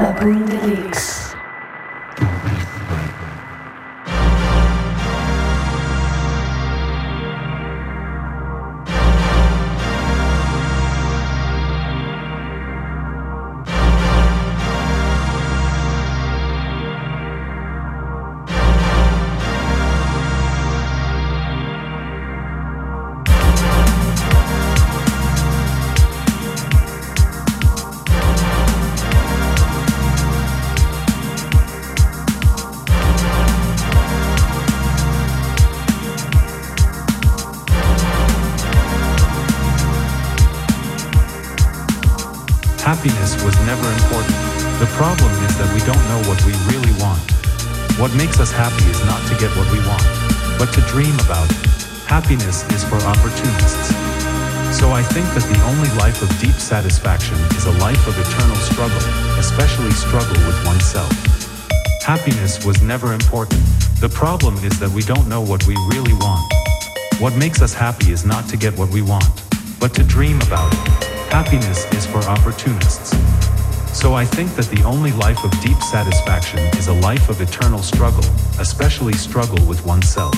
La Boum de Luxe. Happiness is for opportunists. So I think that the only life of deep satisfaction is a life of eternal struggle, especially struggle with oneself. Happiness was never important. The problem is that we don't know what we really want. What makes us happy is not to get what we want, but to dream about it. Happiness is for opportunists. So I think that the only life of deep satisfaction is a life of eternal struggle, especially struggle with oneself.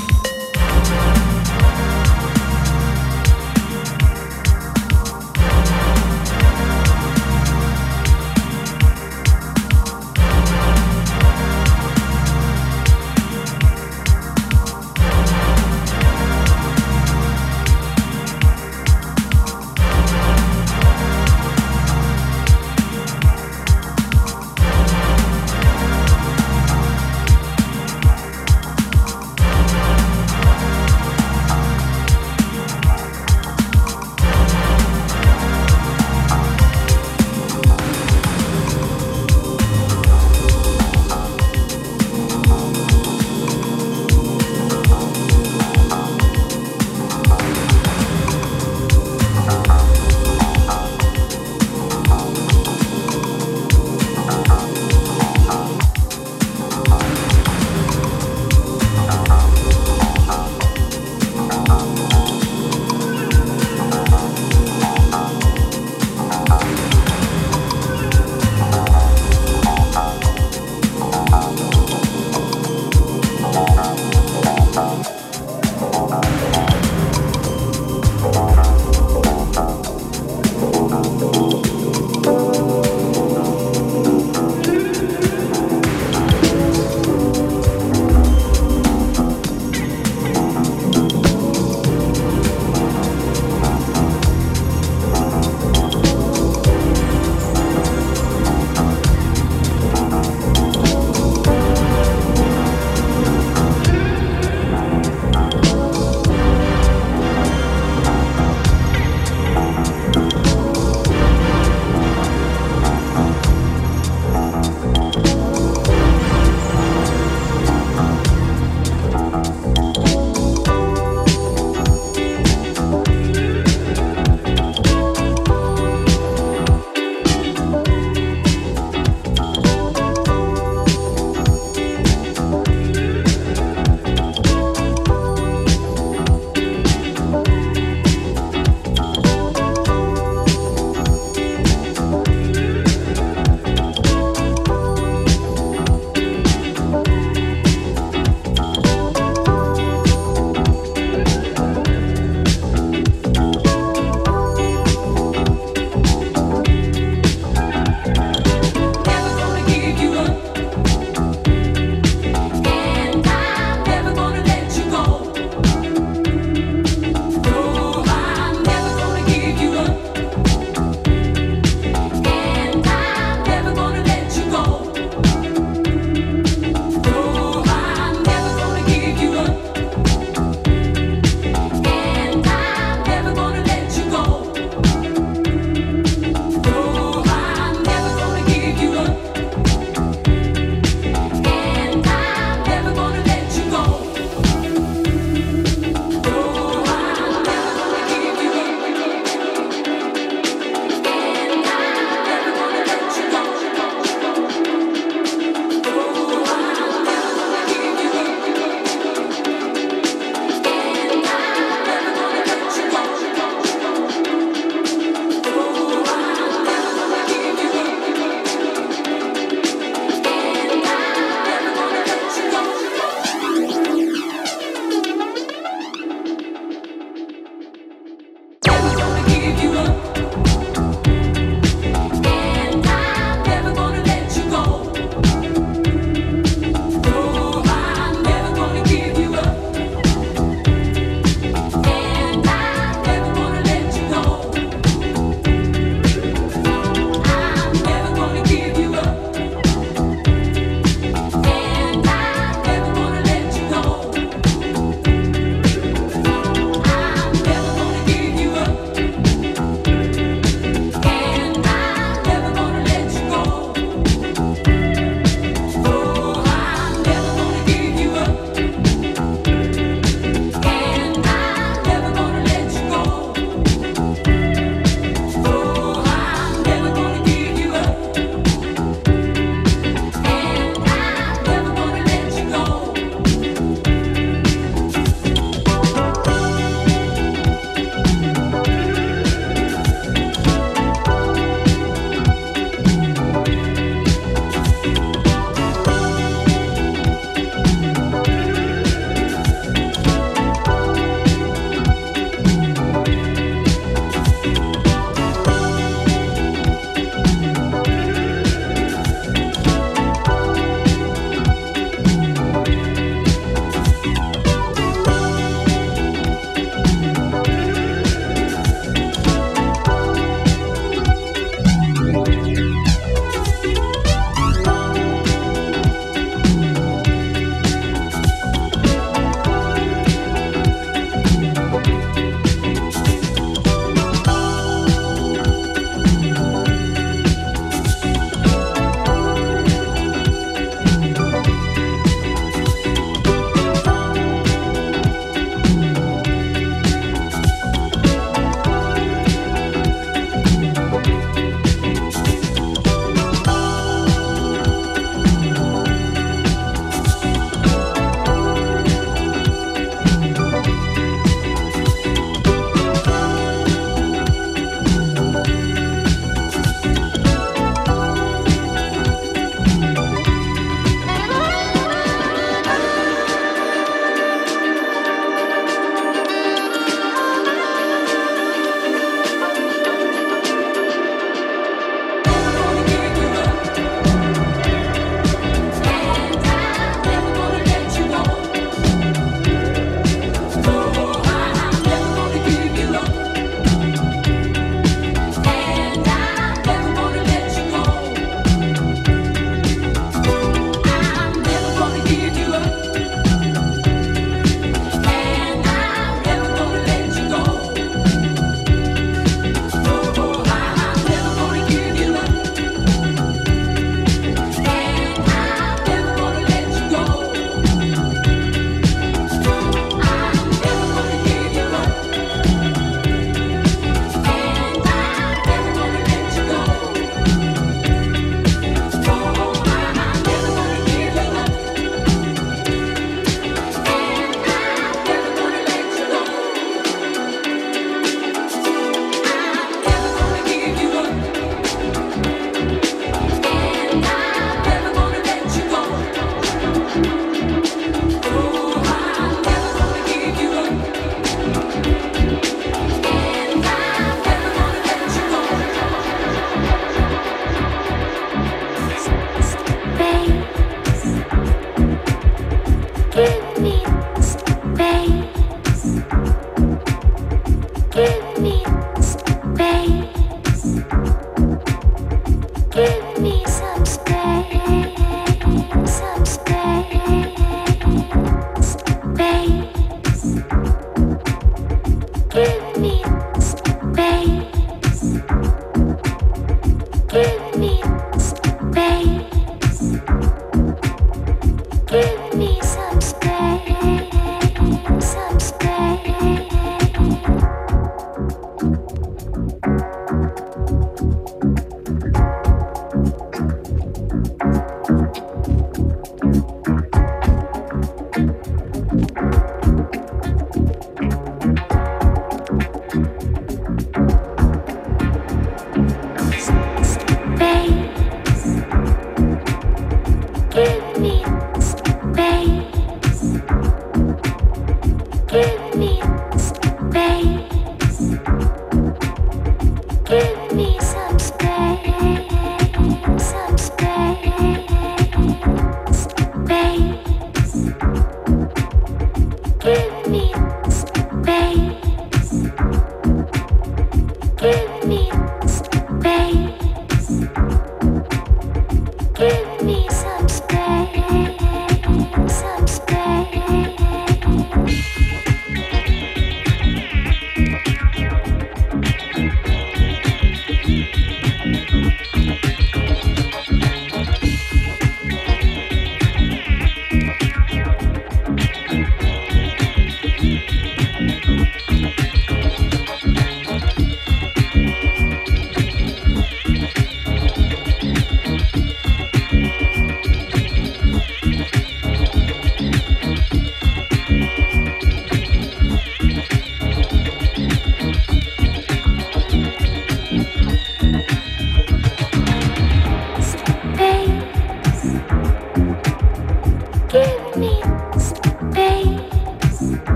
Thank you.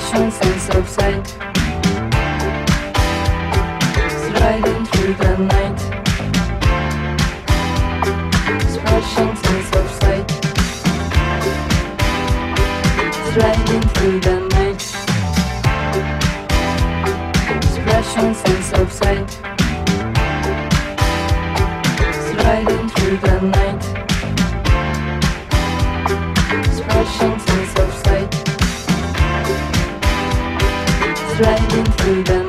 flashing sense of sight. Sliding through the night. Flashing sense of sight. Sliding through the night. Flashing sense of sight. Sliding through the night. Everybody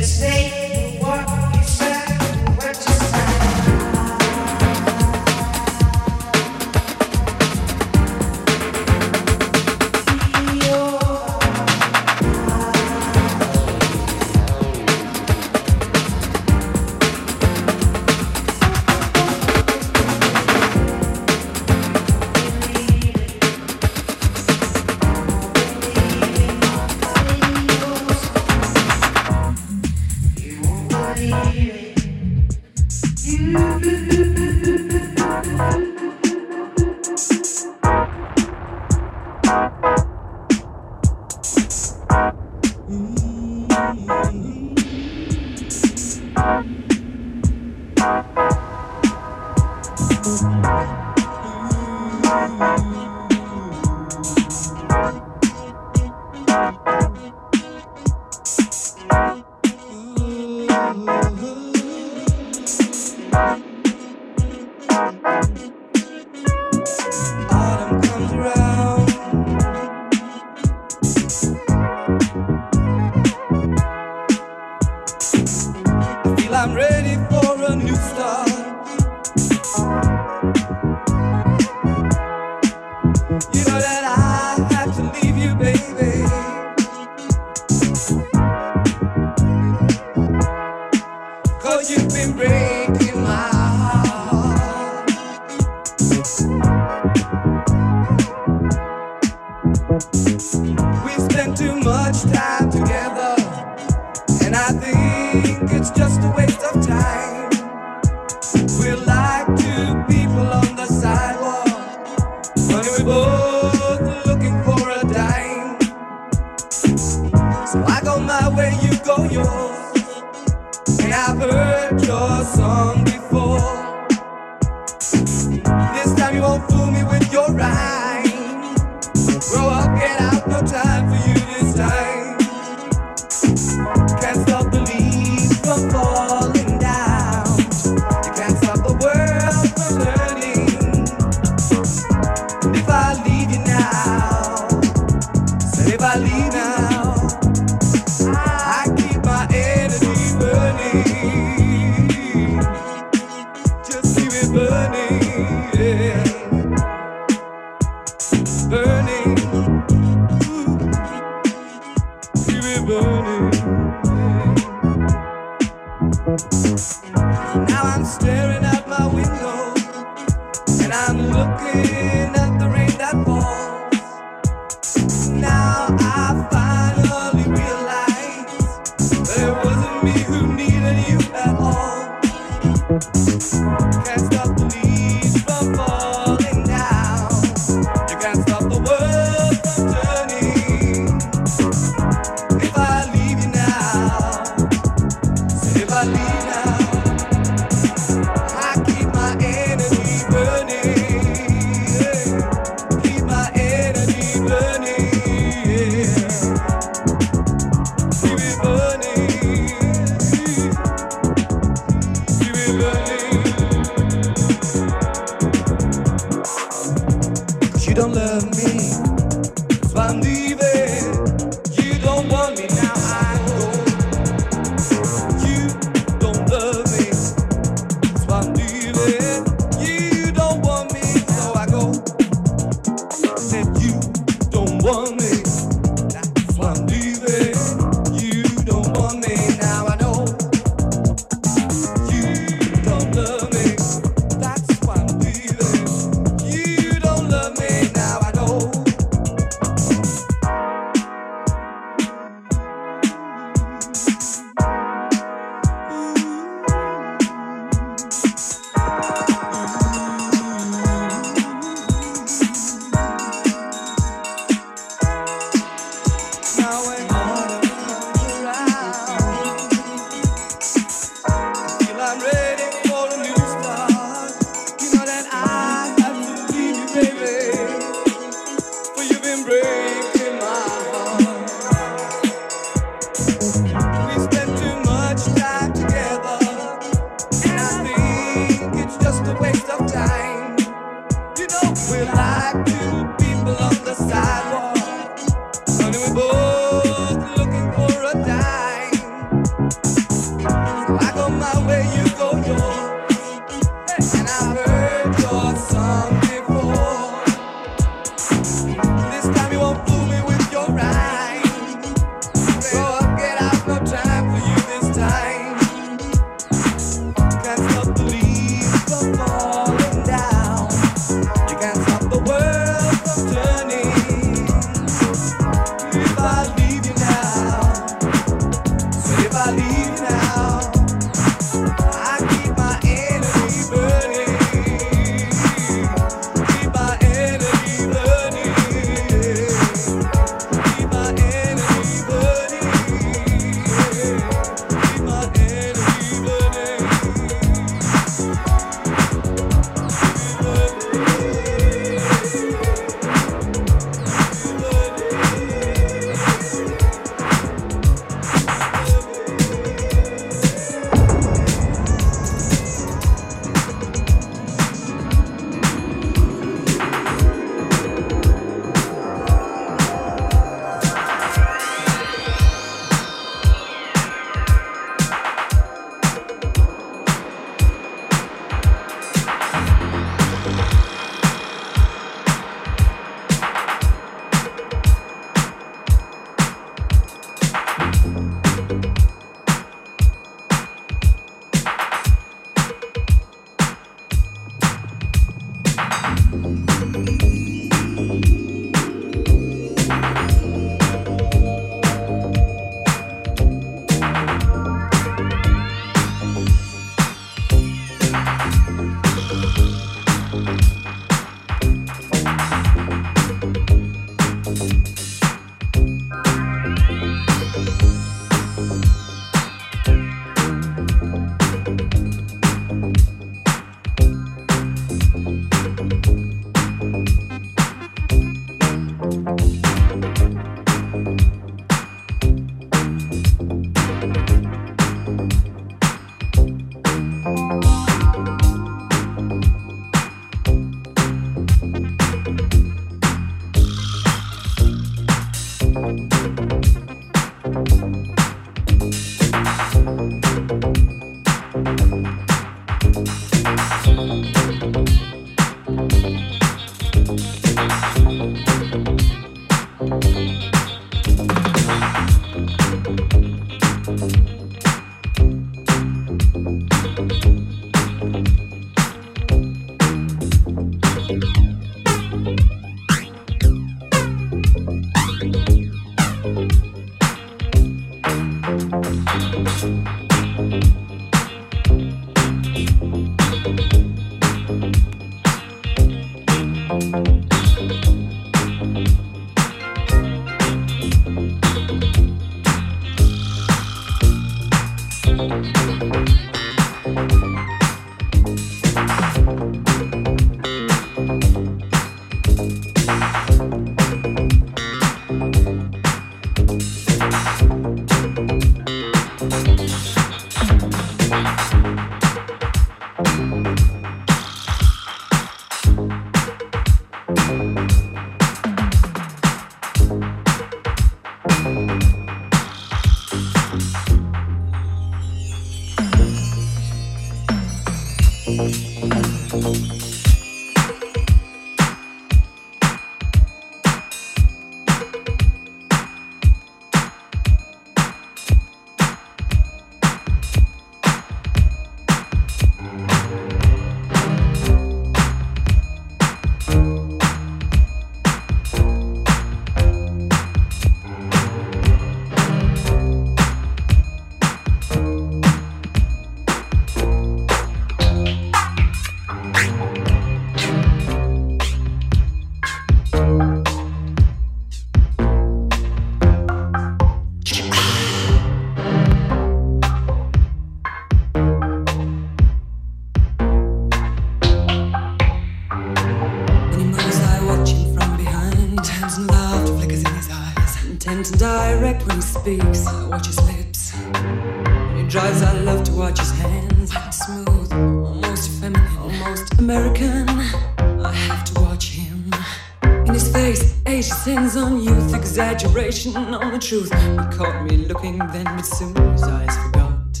exaggeration on the truth. He caught me looking then, but soon his eyes forgot.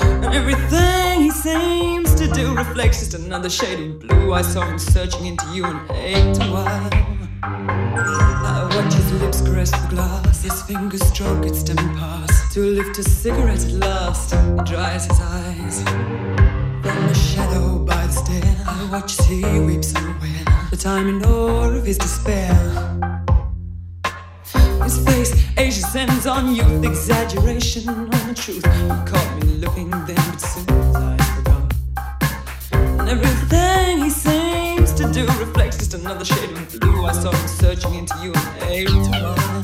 And everything he seems to do reflects just another shade of blue. I saw him searching into you and ate a while. I watch his lips caress the glass, his fingers stroke its dim pass. To lift a cigarette at last, he dries his eyes. From the shadow by the stair, I watch as he weeps unaware. The time and awe of his despair sends on youth, exaggeration on the truth. You caught me looking then, but soon I forgot. And everything he seems to do reflects just another shade of blue. I saw him searching into you and ate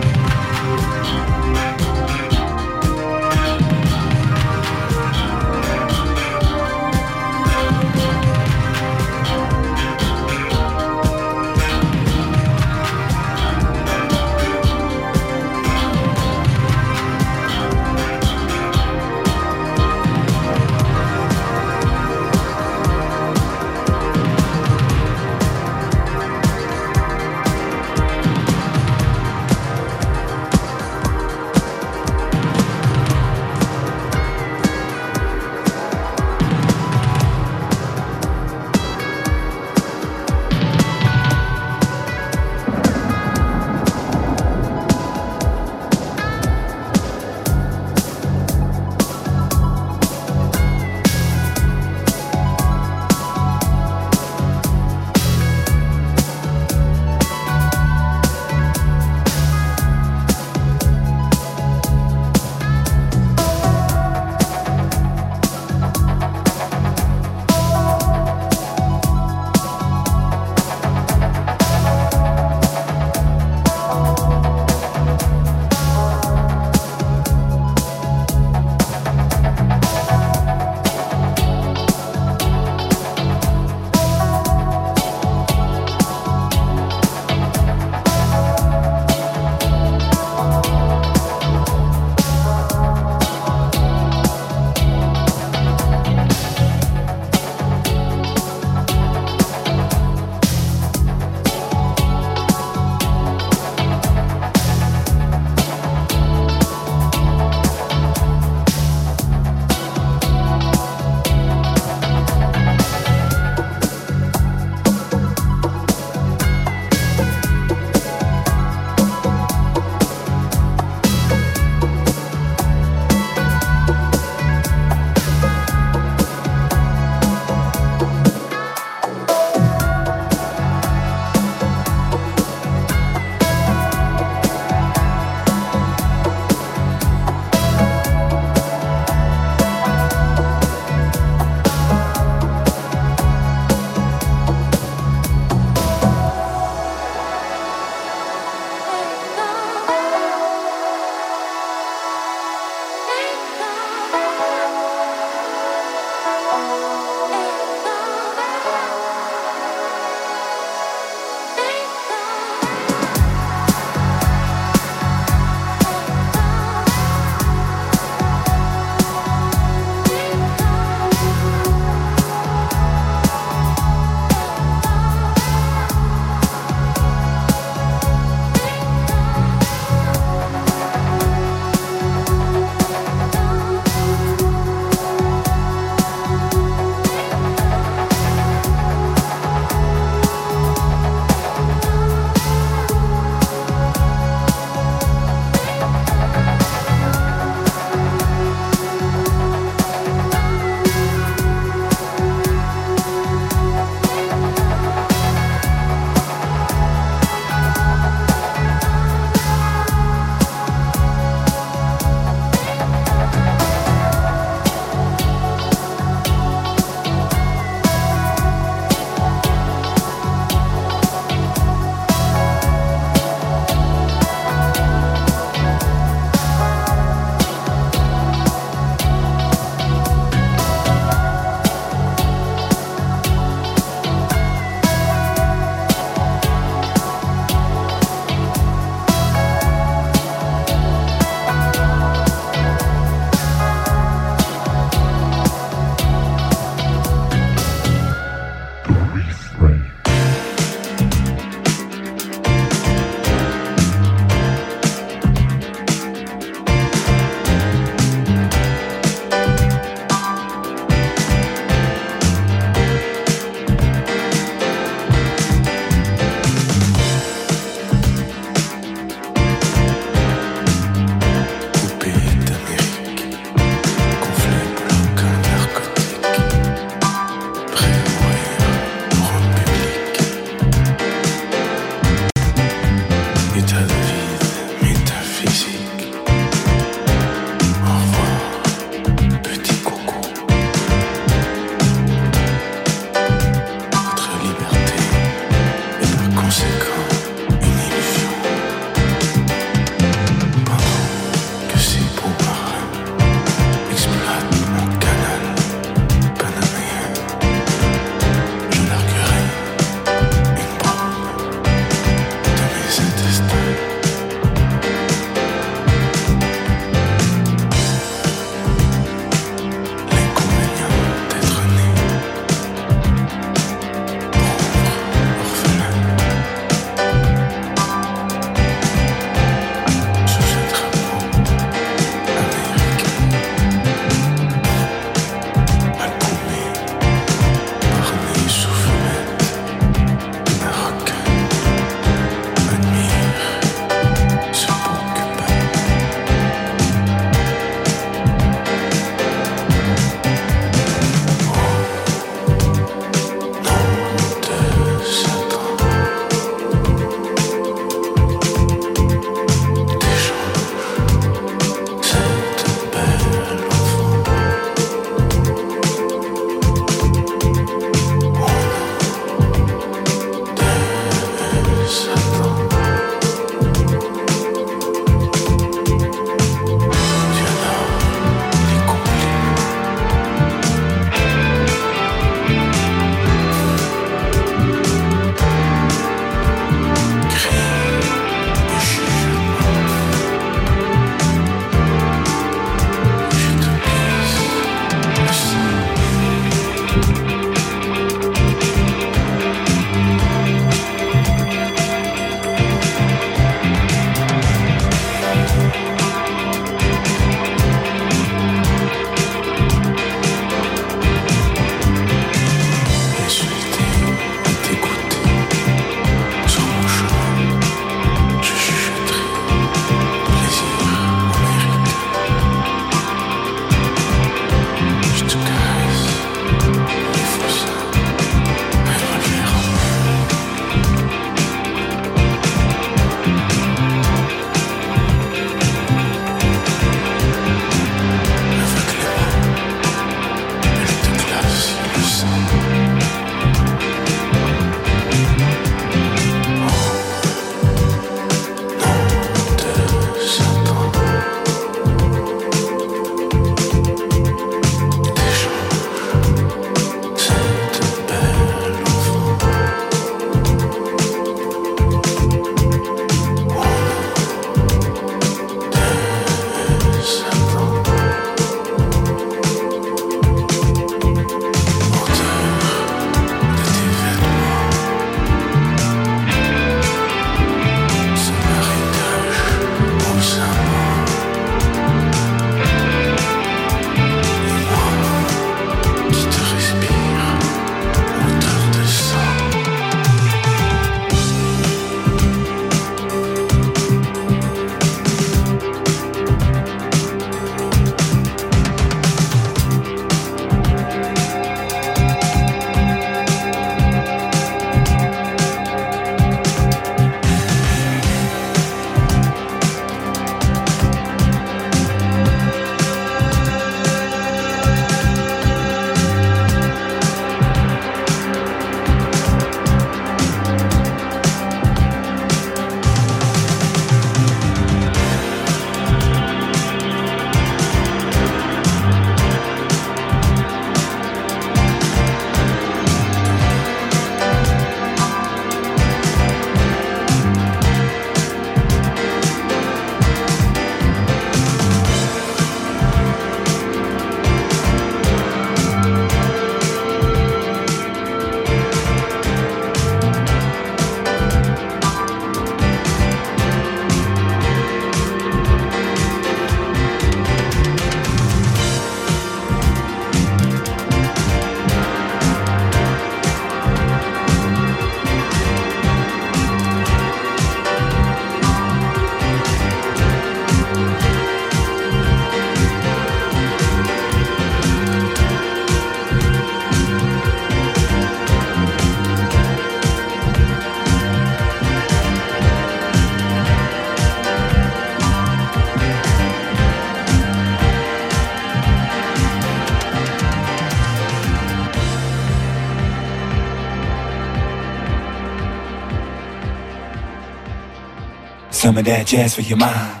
Some of that jazz for your mind.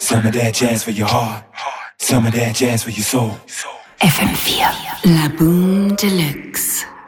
Some of that jazz for your heart. Some of that jazz for your soul. FM4, la Boum de Luxe.